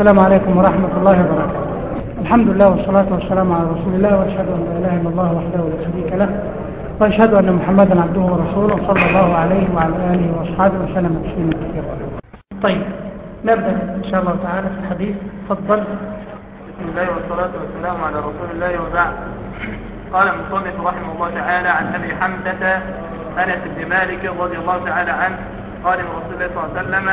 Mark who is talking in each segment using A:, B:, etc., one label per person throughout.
A: السلام عليكم ورحمة الله وبركاته. الحمد لله والصلاة والسلام على رسول الله وأشهد أن لا إله إلا الله وحده لا شريك له وأشهد أن محمدا عبده ورسوله صلى الله عليه وعلى آله وأصحابه وسلم تسليما كثيرا. طيب نبدأ إن شاء الله تعالى في الحديث. تفضل.
B: بسم الله والصلاة والسلام على رسول الله وبعد. قال المصنف رحمه الله تعالى عن أبي حمزة أنس بن مالك رضي الله تعالى عنه قال رسول الله صلى الله عليه وسلم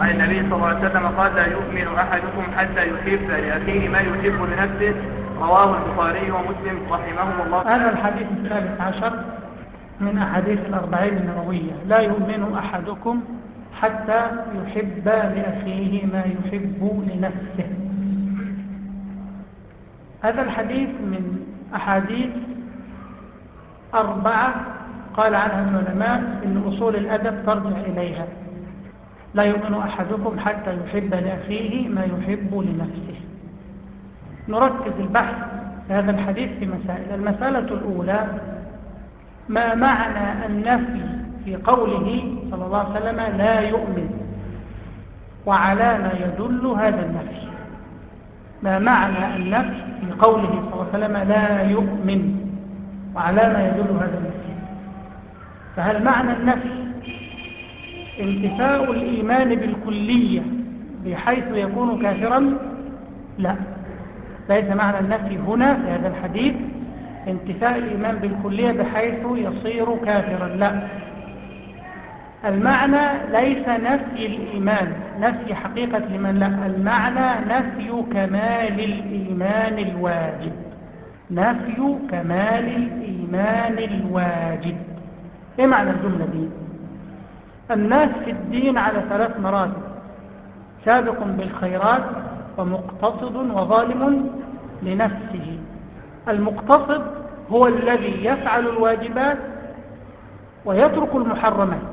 B: عن النبي صلى الله عليه وسلم قال لا يؤمن أحدكم حتى يحب لأخيه ما يحب لنفسه. رواه البخاري ومسلم رحمهم الله
A: هذا الحديث الثالث عشر من أحاديث الأربعين النووية لا يؤمن أحدكم حتى يحب لأخيه ما يحب لنفسه. هذا الحديث من أحاديث أربعة قال عنها العلماء إن أصول الأدب ترجع إليها. لا يؤمن أحدكم حتى يحب لأخيه ما يحب لنفسه. نركز البحث في هذا الحديث في مسائل. المسألة الأولى ما معنى النفي في قوله صلى الله عليه وسلم لا يؤمن وعلى ما يدل هذا النفي؟ ما معنى النفي في قوله صلى الله عليه وسلم لا يؤمن وعلى ما يدل هذا النفي؟ فهل معنى النفي انتفاء الإيمان بالكلية بحيث يكون كافرا؟ لا. ليس معنى النفي هنا في هذا الحديث انتفاء الإيمان بالكلية بحيث يصير كافرا. لا. المعنى ليس نفي الإيمان نفي حقيقة لمن لا. المعنى نفي كمال الإيمان الواجب. نفي كمال الإيمان الواجب. إيه معنى الجملة دي؟ الناس في الدين على ثلاث مراتب. سابق بالخيرات ومقتصد وظالم لنفسه. المقتصد هو الذي يفعل الواجبات ويترك المحرمات.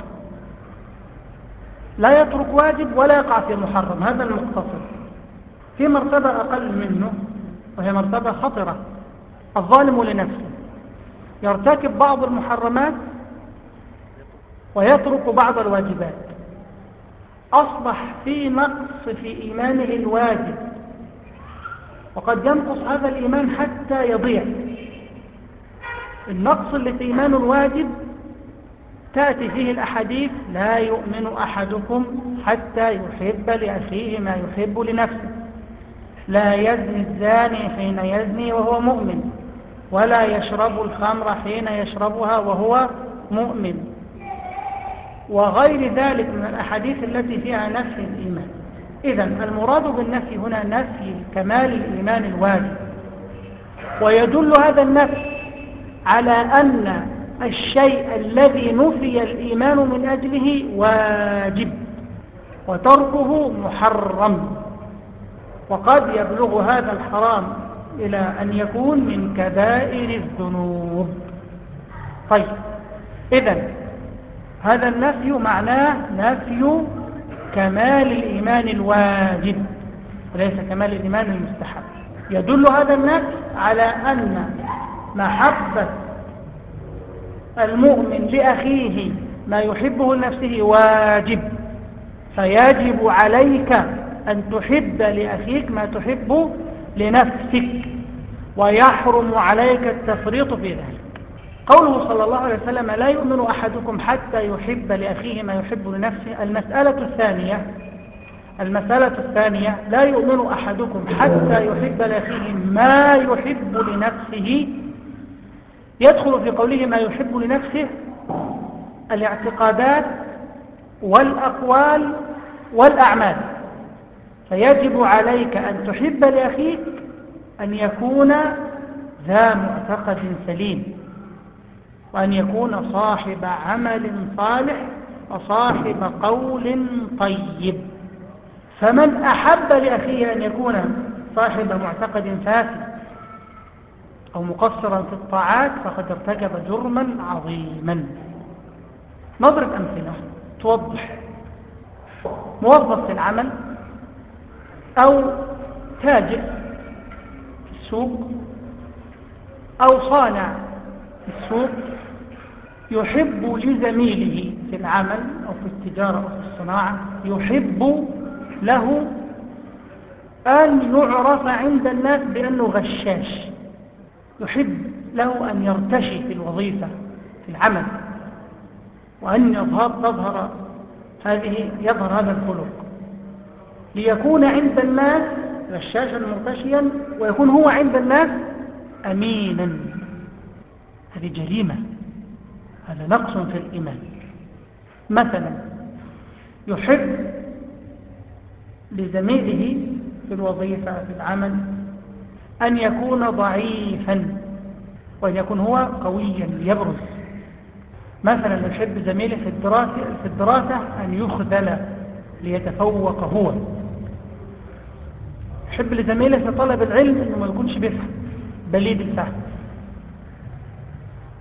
A: لا يترك واجب ولا يقع في محرم هذا المقتصد. في مرتبة أقل منه وهي مرتبة خطرة. الظالم لنفسه. يرتكب بعض المحرمات ويترك بعض الواجبات. أصبح في نقص في إيمانه الواجب. وقد ينقص هذا الإيمان حتى يضيع. النقص اللي في إيمان الواجب تأتي فيه الأحاديث لا يؤمن أحدكم حتى يحب لأخيه ما يحب لنفسه. لا يزني الزاني حين يزني وهو مؤمن ولا يشرب الخمر حين يشربها وهو مؤمن. وغير ذلك من الأحاديث التي فيها نفي الإيمان. إذا المراد بالنفي هنا نفي كمال الإيمان الواجب. ويدل هذا النفي على أن الشيء الذي نفي الإيمان من أجله واجب وتركه محرم. وقد يبلغ هذا الحرام إلى أن يكون من كبائر الذنوب. طيب إذن هذا النفي معناه نفي كمال الإيمان الواجب وليس كمال الإيمان المستحب. يدل هذا النفي على أن محبة المؤمن لأخيه ما يحبه لنفسه واجب. فيجب عليك أن تحب لأخيك ما تحب لنفسك ويحرم عليك التفريط في ذلك. قوله صلى الله عليه وسلم لا يؤمن أحدكم حتى يحب لأخيه ما يحب لنفسه. المسألة الثانية المسألة الثانية لا يؤمن أحدكم حتى يحب لأخيه ما يحب لنفسه. يدخل في قوله ما يحب لنفسه الاعتقادات والأقوال والأعمال. فيجب عليك أن تحب لأخيك أن يكون ذا معتقد سليم. وأن يكون صاحب عمل صالح وصاحب قول طيب. فمن أحب لأخيه أن يكون صاحب معتقد فاسد أو مقصرا في الطاعات فقد ارتكب جرما عظيما. نضرب أمثلة توضح. موظف في العمل أو تاجر في السوق أو صانع في السوق يحب لزميله في العمل أو في التجارة أو في الصناعة يحب له أن يعرف عند الناس بأنه غشاش. يحب له أن يرتشي في الوظيفة في العمل وأن يظهر تظهر هذه يظهر هذا الخلق. ليكون عند الناس غشاشا مرتشيا ويكون هو عند الناس أمينا. هذه جريمة. هذا نقص في الإيمان. مثلا يحب لزميله في الوظيفة في العمل أن يكون ضعيفا وأن يكون هو قويا يبرز. مثلا يحب زميله في الدراسة, في الدراسة أن يخذل ليتفوق هو. يحب لزميله في طلب العلم أنه ما يكونش بيفهم بليد الفهم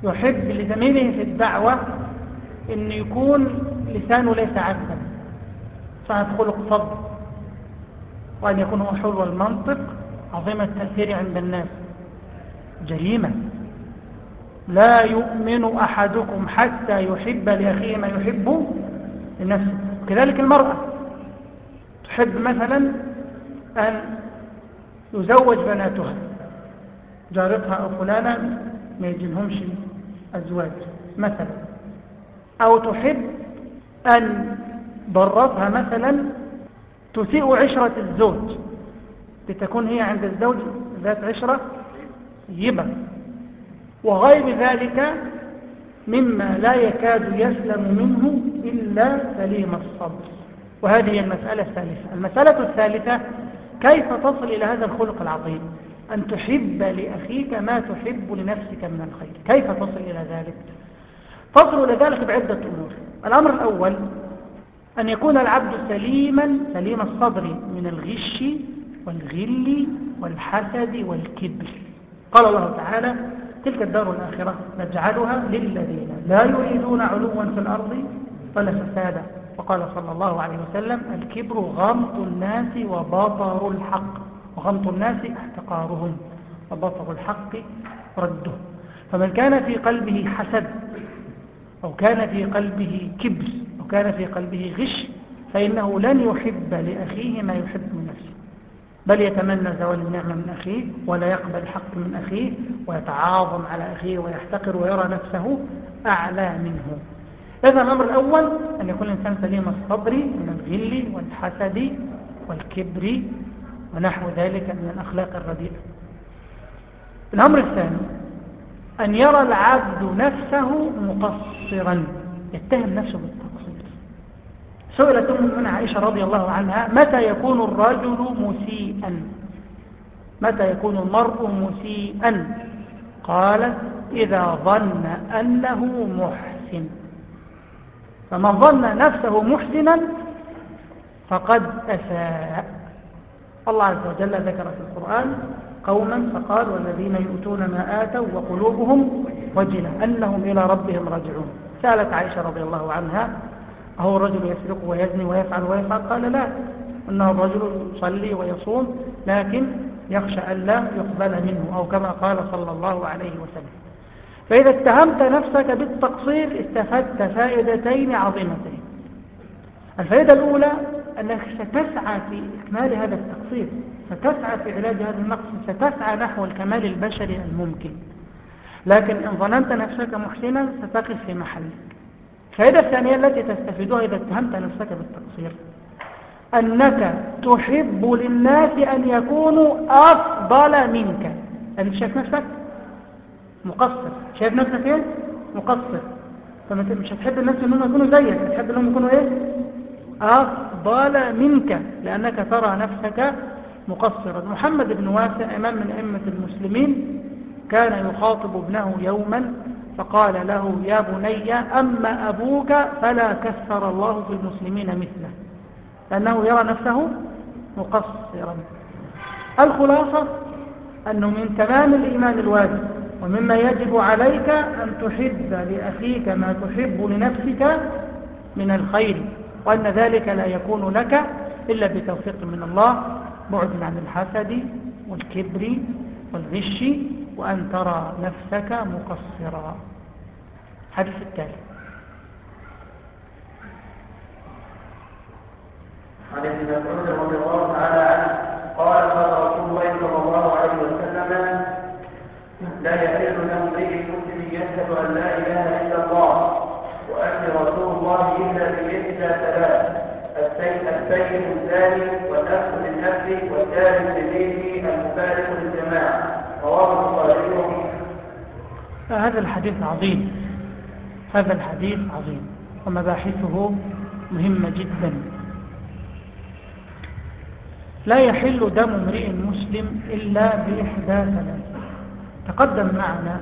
A: يحب لزميله في الدعوة أن يكون لسانه ليس عذبا صاحب خلق صبر وأن يكون هو حلو المنطق عظيم التأثير عند الناس. جريمة. لا يؤمن أحدكم حتى يحب لأخيه ما يحب لنفسه. كذلك المرأة. تحب مثلا أن يزوج بناتها. جارتها أو فلانا ما يجيلهمش أزواج مثلا. أو تحب أن ضرتها مثلا تسيء عشرة الزوج لتكون هي عند الزوج ذات عشرة طيبة وغير ذلك مما لا يكاد يسلم منه إلا سليم الصبر. وهذه المسألة الثالثة. المسألة الثالثة كيف تصل إلى هذا الخلق العظيم؟ أن تحب لأخيك ما تحب لنفسك من الخير. كيف تصل إلى ذلك؟ تصل إلى ذلك بعدة أمور. الأمر الأول أن يكون العبد سليما سليم الصبر من الغش والغل والحسد والكبر. قال الله تعالى تلك الدار الآخرة نجعلها للذين لا يريدون علوا في الأرض ولا فسادا. وقال صلى الله عليه وسلم الكبر غمط الناس وبطر الحق. وغمط الناس احتقارهم وبطر الحق رده. فمن كان في قلبه حسد أو كان في قلبه كبر أو كان في قلبه غش فإنه لن يحب لأخيه ما يحب من نفسه. بل يتمنى زوال النعمة من أخيه ولا يقبل الحق من أخيه ويتعاظم على أخيه ويحتقر ويرى نفسه أعلى منه. إذا الأمر الأول أن يكون الإنسان سليم الصبر من الغل والحسد والكبر ونحو ذلك من الأخلاق الرديئة. الأمر الثاني أن يرى العبد نفسه مقصرا. يتهم نفسه بالتقصير. سئلت من عائشة رضي الله عنها متى يكون الرجل مسيئا؟ متى يكون المرء مسيئا؟ قالت إذا ظن أنه محسن. فمن ظن نفسه محسنا فقد أساء. الله عز وجل ذكر في القرآن قوما فقال والذين يؤتون ما آتوا وقلوبهم وجلة أنهم إلى ربهم راجعون. سألت عائشة رضي الله عنها أهو الرجل يسرق ويزني ويفعل ويفعل؟ قال لا أنه الرجل يصلي ويصوم لكن يخشى أن لا يقبل منه أو كما قال صلى الله عليه وسلم. فإذا اتهمت نفسك بالتقصير استفدت فائدتين عظيمتين. الفائدة الأولى أنك ستسعى في إكمال هذا التقصير ستسعى في علاج هذا النقص ستسعى نحو الكمال البشري الممكن. لكن إن ظننت نفسك محسنا ستقف في محلك. الفائدة الثانية التي تستفيدها إذا اتهمت نفسك بالتقصير أنك تحب للناس أن يكونوا أفضل منك. أنت شايف نفسك؟ مقصر. شايف نفسك إيه؟ مقصر. فمش هتحب الناس أنهم يكونوا زيك هتحب أنهم يكونوا إيه؟ أفضل منك لأنك ترى نفسك مقصرا. محمد بن واسع إمام من أئمة المسلمين كان يخاطب ابنه يوما فقال له يا بني أما أبوك فلا كثر الله في المسلمين مثله. لأنه يرى نفسه مقصرا. الخلاصة أنه من تمام الإيمان الواجب ومما يجب عليك أن تحب لأخيك ما تحب لنفسك من الخير. وأن ذلك لا يكون لك إلا بتوفيق من الله بعد عن الحسد والكبر والغش وأن ترى نفسك مقصرا. الحديث التالي.
B: حديث ابن مسعود رضي الله تعالى عنه قال قال رسول الله صلى الله عليه وسلم لا يحل له امرئ مسلم يشهد أن لا إله الله إلا بإحدى ثلاث
C: السيد السيد الثاني والنفس بالنفس والثالث ببيته المفارق للجماعة. رواه البخاري
A: هذا الحديث عظيم. هذا الحديث عظيم. ومباحثه مهمة جدا. لا يحل دم امرئ مسلم إلا بإحدى ثلاث. تقدم معنا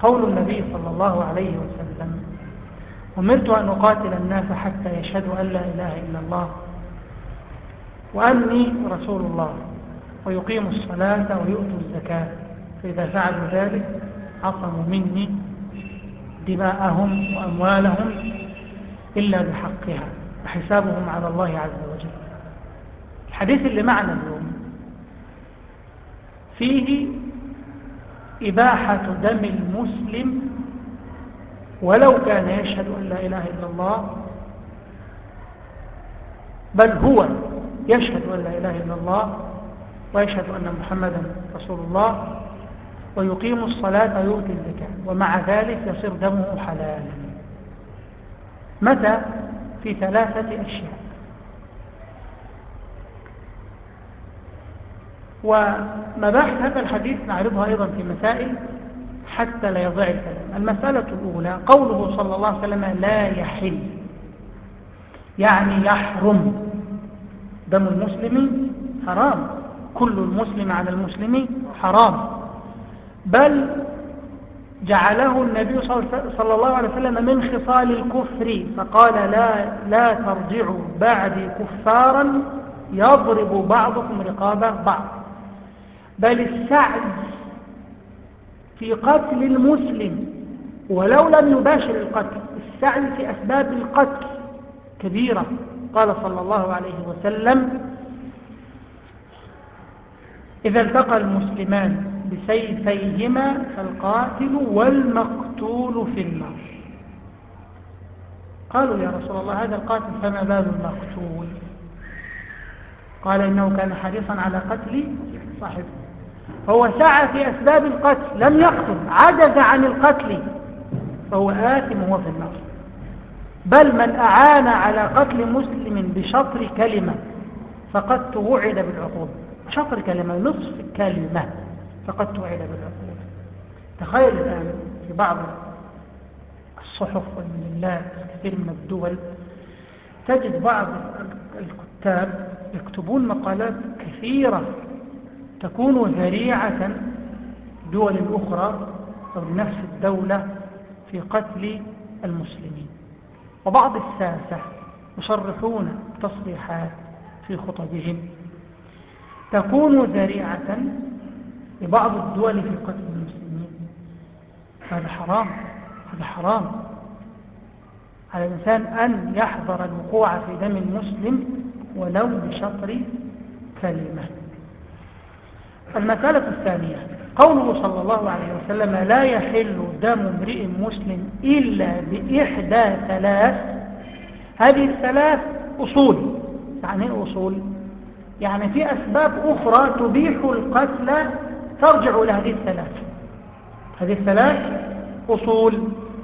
A: قول النبي صلى الله عليه وسلم أمرت أن أقاتل الناس حتى يشهدوا أن لا إله إلا الله وأني رسول الله ويقيموا الصلاة ويؤتوا الزكاة فإذا فعلوا ذلك عصموا مني دماءهم وأموالهم إلا بحقها وحسابهم على الله عز وجل. الحديث اللي معنا اليوم فيه إباحة دم المسلم ولو كان يشهد أن لا إله إلا الله بل هو يشهد أن لا إله إلا الله ويشهد أن محمدا رسول الله ويقيم الصلاة ويؤتي الزكاة ومع ذلك يصير دمه حلالا متى؟ في ثلاثة أشياء. ومباحث هذا الحديث نعرضها أيضا في مسائل حتى لا يضيع الكلام. المسألة الأولى قوله صلى الله عليه وسلم لا يحل يعني يحرم. دم المسلم حرام كل المسلم على المسلم حرام. بل جعله النبي صلى الله عليه وسلم من خصال الكفر فقال لا, لا ترجعوا بعدي كفارا يضرب بعضكم رقاب بعض. بل السعي في قتل المسلم ولو لم يباشر القتل السعي في أسباب القتل كبيرة. قال صلى الله عليه وسلم إذا التقى المسلمان بسيفيهما فالقاتل والمقتول في النار. قالوا يا رسول الله هذا القاتل فما بال المقتول؟ قال إنه كان حريصا على قتل صاحبه. فهو سعى في أسباب القتل لم يقتل عجز عن القتل فهو آثم وهو في النار. بل من أعان على قتل مسلم بشطر كلمة فقد توعد بالعقوبة. شطر كلمة نصف كلمة فقد توعد بالعقوبة. تخيل الآن في بعض الصحف والمجلات كثير من الدول تجد بعض الكتاب يكتبون مقالات كثيرة تكون ذريعة دول أخرى أو لنفس الدولة في قتل المسلمين. وبعض الساسة يصرحون تصريحات في خطبهم. تكون ذريعة لبعض الدول في قتل المسلمين. هذا حرام هذا حرام. على الإنسان أن يحذر الوقوع في دم المسلم ولو بشطر كلمة. المسألة الثانية قوله صلى الله عليه وسلم لا يحل دم امرئ مسلم إلا بإحدى ثلاث هذه الثلاث أصول. يعني إيه أصول؟ يعني في أسباب أخرى تبيح القتل ترجع إلى هذه الثلاث. هذه الثلاث أصول.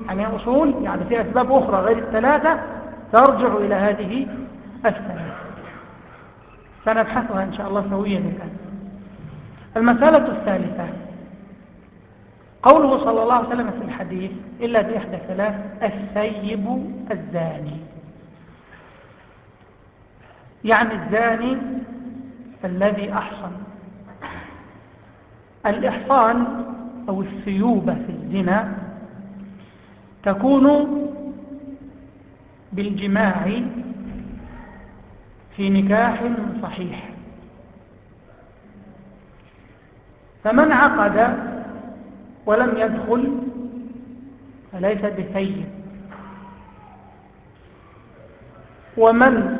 A: يعني إيه أصول؟ يعني في أسباب أخرى غير الثلاثة ترجع إلى هذه الثلاث. سنبحثها إن شاء الله سويا الآن. المسألة الثالثة. قوله صلى الله عليه وسلم في الحديث إلا بإحدى ثلاث السيب الزاني. يعني الزاني الذي أحصن. الإحصان أو الثيوبة في الزنا تكون بالجماع في نكاح صحيح. فمن عقد ولم يدخل فليس بثيب ومن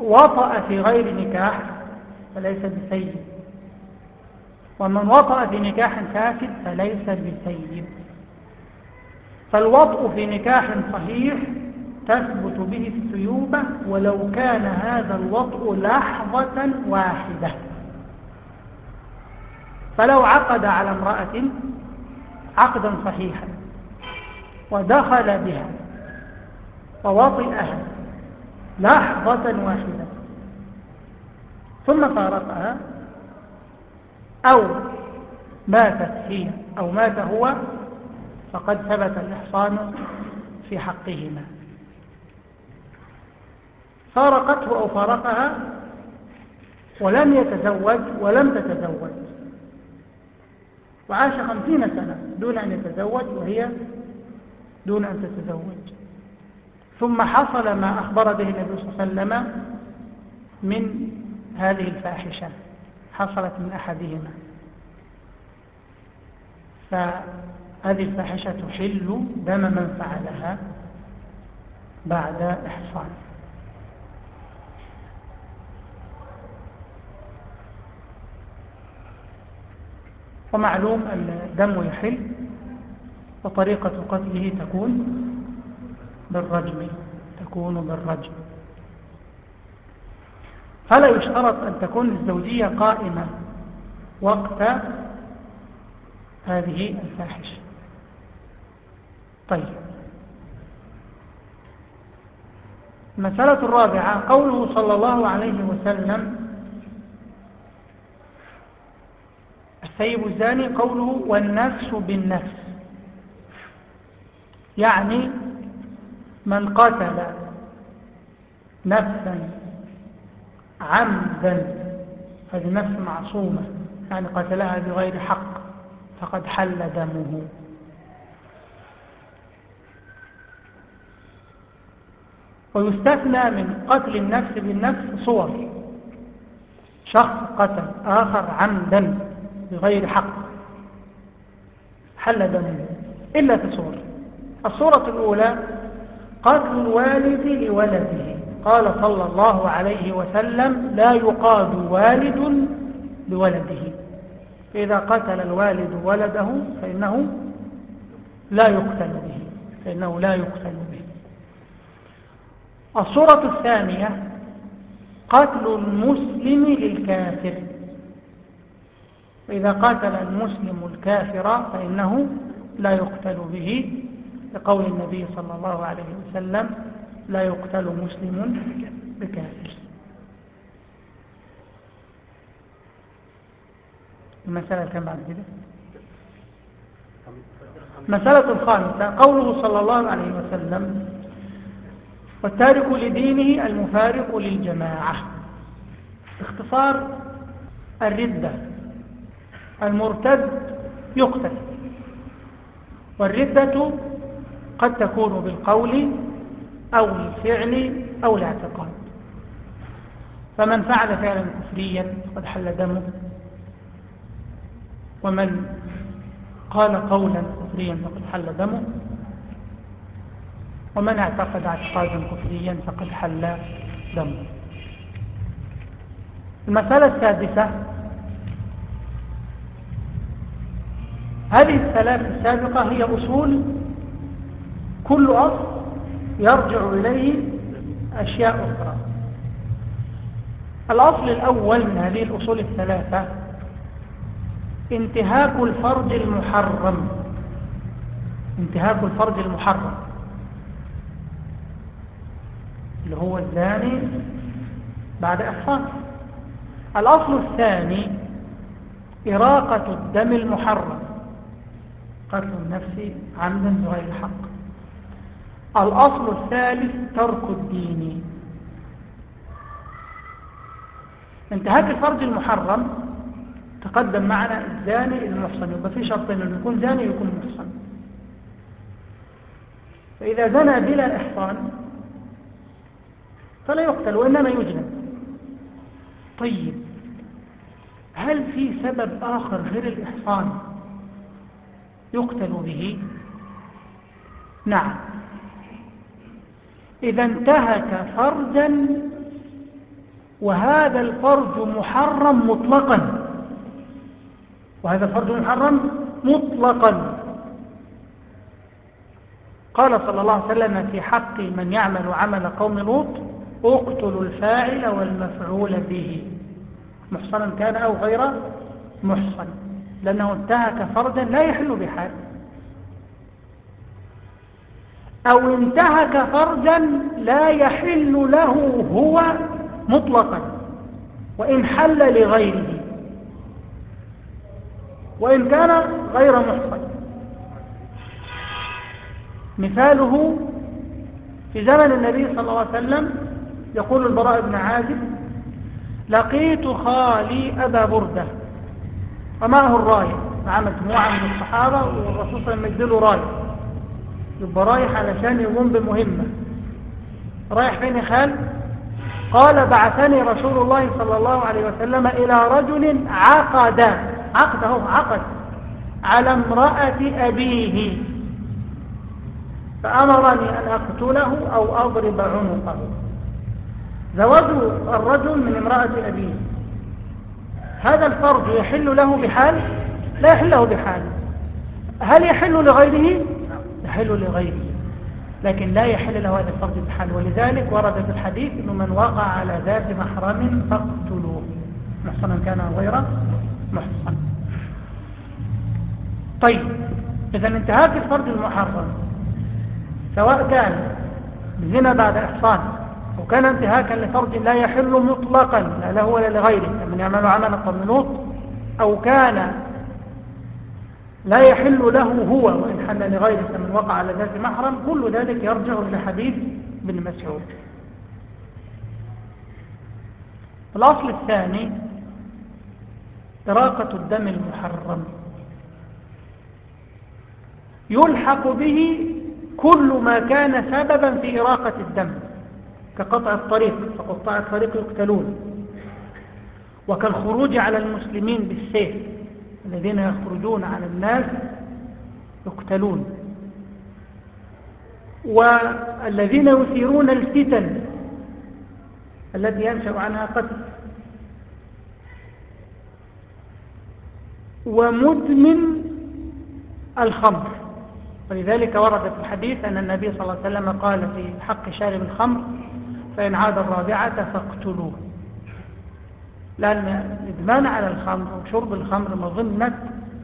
A: وطأ في غير نكاح فليس بثيب ومن وطأ في نكاح فاسد فليس بثيب فالوطء في نكاح صحيح تثبت به الثيوبة ولو كان هذا الوطء لحظة واحدة. فلو عقد على امرأة عقدا صحيحا ودخل بها ووطئها لحظة واحدة ثم فارقها أو ماتت هي أو مات هو فقد ثبت الإحصان في حقهما. فارقته أو فارقها ولم يتزوج ولم تتزوج. وعاش خمسين سنة دون أن يتزوج وهي دون أن تتزوج. ثم حصل ما أخبر به النبي صلى الله عليه وسلم من هذه الفاحشة. حصلت من أحدهما. فهذه الفاحشة تحل دم من فعلها بعد إحصان. ومعلوم الدم يحل وطريقة قتله تكون بالرجم تكون بالرجم. فلا يشترط أن تكون الزوجية قائمة وقت هذه الفاحشة. طيب. المسألة الرابعة قوله صلى الله عليه وسلم السيب الزاني قوله والنفس بالنفس. يعني من قتل نفسا عمدا هذه نفس معصومة يعني قتلها بغير حق فقد حل دمه. ويستثنى من قتل النفس بالنفس صور شخص قتل آخر عمدا. بغير حق. حل دمه إلا في صور الصورة الأولى قتل الوالد لولده. قال صلى الله عليه وسلم لا يقاد والد لولده. إذا قتل الوالد ولده فإنه لا يقتل به. فإنه لا يقتل به. الصورة الثانية قتل المسلم للكافر. فإذا قاتل المسلم الكافر فإنه لا يقتل به. لقول النبي صلى الله عليه وسلم لا يقتل مسلم بكافر. المسألة كم بعد كده؟ مسألة الخامسة. قوله صلى الله عليه وسلم والتارك لدينه المفارق للجماعة. اختصار الردة. المرتد يقتل. والردة قد تكون بالقول أو الفعل أو الاعتقاد فمن فعل فعلا كفريا قد حل دمه. ومن قال قولا كفريا فقد حل دمه. ومن اعتقد اعتقادا كفريا فقد حل دمه. المسألة السادسة هذه الثلاث السابقة هي أصول كل أصل يرجع إليه أشياء أخرى. الأصل الأول من هذه الأصول الثلاثة انتهاك الفرج المحرم. انتهاك الفرج المحرم. اللي هو الزاني بعد إحصان الأصل الثاني إراقة الدم المحرم. قتل النفس عمدا بغير حق. الأصل الثالث ترك الدين. انتهاك الفرج المحرم تقدم معنا الزاني المحصن يبقى في شرطين إنه يكون زاني يكون محصن. فإذا زنى بلا إحصان فلا يقتل وإنما يجنب. طيب هل في سبب آخر غير الإحصان؟ يقتل به. نعم. إذا انتهك فرجا وهذا الفرج محرم مطلقا. وهذا الفرج محرم مطلقا. قال صلى الله عليه وسلم في حق من يعمل عمل قوم لوط اقتلوا الفاعل والمفعول به. محصنا كان أو غير محصن. لأنه انتهك فردا لا يحل بحال. أو انتهك فرجا لا يحل له هو مطلقا. وإن حل لغيره. وإن كان غير محصن. مثاله في زمن النبي صلى الله عليه وسلم يقول البراء بن عازب لقيت خالي أبا بردة. ومعه الراية مع مجموعة من الصحابة والرسول صلى الله عليه وسلم راية يبقى رايح علشان يقوم بمهمة. رايح فين يا خال؟ قال بعثني رسول الله صلى الله عليه وسلم إلى رجل عقد. عقد هو عقد. على امرأة أبيه. فأمرني أن أقتله أو أضرب عنقه. زواج الرجل من امرأة أبيه. هذا الفرج يحل له بحال؟ لا يحل له بحال. هل يحل لغيره؟ يحل لغيره. لكن لا يحل له هذا الفرج بحال. ولذلك ورد في الحديث أنه من وقع على ذات محرم فاقتلوه. محصنا كان غير محصن. طيب إذا انتهاك الفرج المحرم سواء كان بزنا بعد إحصان وكان انتهاكا لفرج لا يحل مطلقا لا له ولا لغيره. من يعمل عملا قبل أو كان لا يحل له هو وإن حل لغيره من وقع على ذات محرم كل ذلك يرجع إلى حديث بن مسعود. الأصل الثاني إراقة الدم المحرم. يلحق به كل ما كان سببا في إراقة الدم. كقطع الطريق فقطاع الطريق يقتلون. وكالخروج على المسلمين بالسيف الذين يخرجون على الناس يقتلون. والذين يثيرون الفتن التي ينشأ عنها قتل. ومدمن الخمر. ولذلك ورد في الحديث أن النبي صلى الله عليه وسلم قال في حق شارب الخمر فإن عاد الرابعة فاقتلوه. لأن الإدمان على الخمر وشرب الخمر مظنة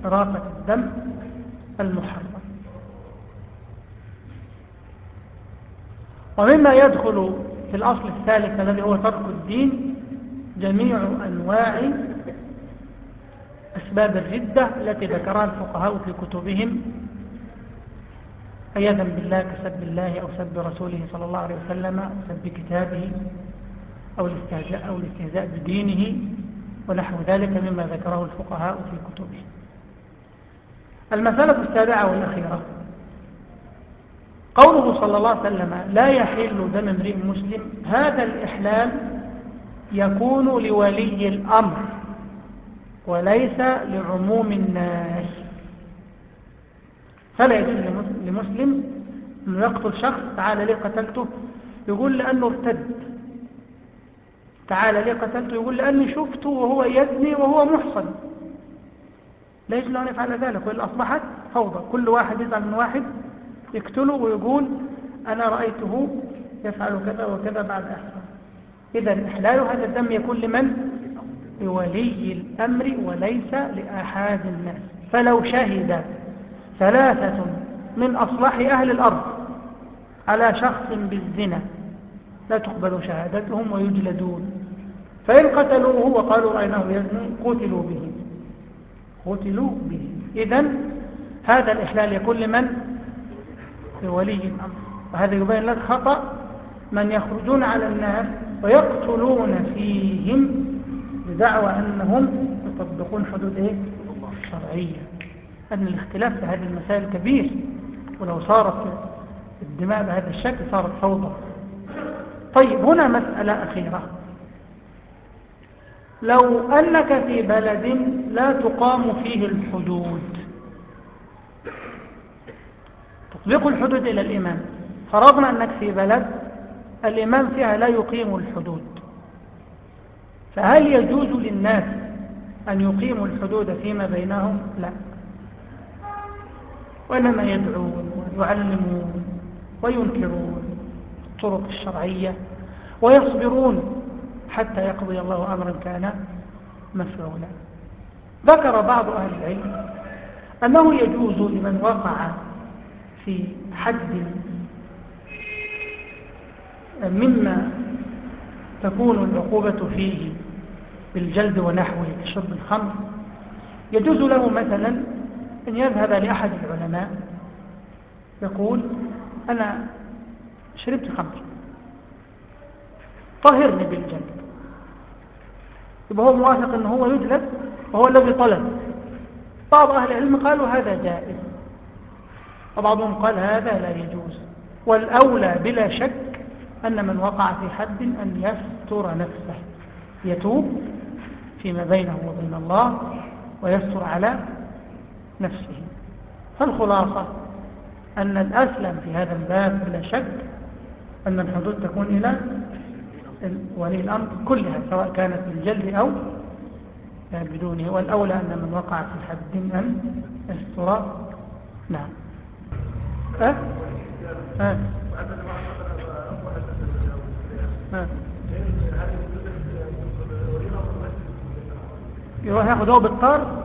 A: إراقة الدم المحرم. ومما يدخل في الأصل الثالث الذي هو ترك الدين جميع أنواع أسباب الردة التي ذكرها الفقهاء في كتبهم عياذا بالله كسب الله أو سب رسوله صلى الله عليه وسلم أو سب كتابه أو الاستهزاء, أو الاستهزاء بدينه ونحو ذلك مما ذكره الفقهاء في كتبهم المسألة السابعة والأخيرة. قوله صلى الله عليه وسلم لا يحل دم امرئ مسلم هذا الإحلال يكون لولي الأمر وليس لعموم الناس. فلا يجوز لمسلم أنه يقتل شخص تعالى ليه قتلته؟ يقول لأنه ارتد. تعالى ليه قتلته؟ يقول لأني شفته وهو يزني وهو محصن. لا يجوز أن يفعل ذلك وإلا أصبحت فوضى. كل واحد يزعل من واحد يقتله ويقول أنا رأيته يفعل كذا وكذا بعد أحسن إذا إحلال هذا الدم يكون لمن؟ لولي الأمر وليس لأحد الناس. فلو شهد ثلاثة من أصلح أهل الأرض. على شخص بالزنا. لا تقبل شهادتهم ويجلدون. فإن قتلوه وقالوا رأيناه يزني قتلوا به. قتلوا به. إذن هذا الإحلال يكون لمن؟ لولي الأمر. وهذا يبين لك خطأ من يخرجون على الناس ويقتلون فيهم بدعوى أنهم يطبقون حدود إيه؟ أن الاختلاف في هذه المسائل كبير ولو صارت الدماء بهذا الشكل صارت فوضى. طيب هنا مسألة أخيرة. لو أنك في بلد لا تقام فيه الحدود تطبيق الحدود إلى الإمام فرضنا أنك في بلد الإمام فيها لا يقيم الحدود فهل يجوز للناس أن يقيموا الحدود فيما بينهم؟ لا. وإنما يدعون ويعلمون وينكرون الطرق الشرعية ويصبرون حتى يقضي الله أمرا كان مفعولا. ذكر بعض أهل العلم أنه يجوز لمن وقع في حد مما تكون العقوبة فيه بالجلد ونحوه كشرب الخمر. يجوز له مثلا أن يذهب لأحد العلماء يقول أنا شربت خمر. طهرني بالجلد يبقى هو موافق أنه هو يجلد وهو الذي طلب. بعض أهل العلم قالوا هذا جائز. وبعضهم قال هذا لا يجوز. والأولى بلا شك أن من وقع في حد أن يستر نفسه. يتوب فيما بينه وبين الله ويستر على نفسه فالخلاصة أن الأسلم في هذا الباب بلا شك أن الحدود تكون إلى ولي الأمر كلها سواء كانت بالجلد أو بدونه والأولى أن من وقع في حد أن يستر نعم أه؟ أه؟ أه؟ يروح ياخد هو بالطار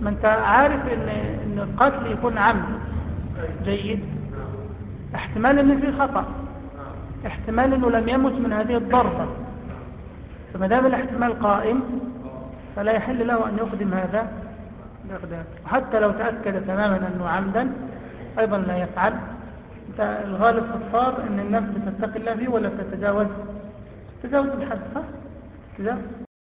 A: ما انت عارف ان ان القتل يكون عمد. جيد. احتمال ان في خطأ. احتمال انه لم يمت من هذه الضربة. فما دام الاحتمال قائم فلا يحل له أن يقدم هذا. الاقدام وحتى لو تأكد تماما أنه عمدا أيضا لا يفعل. الغالب في الطار أن النفس تتقي الله فيه ولا تتجاوز. تتجاوز الحد صح؟ تتجاوز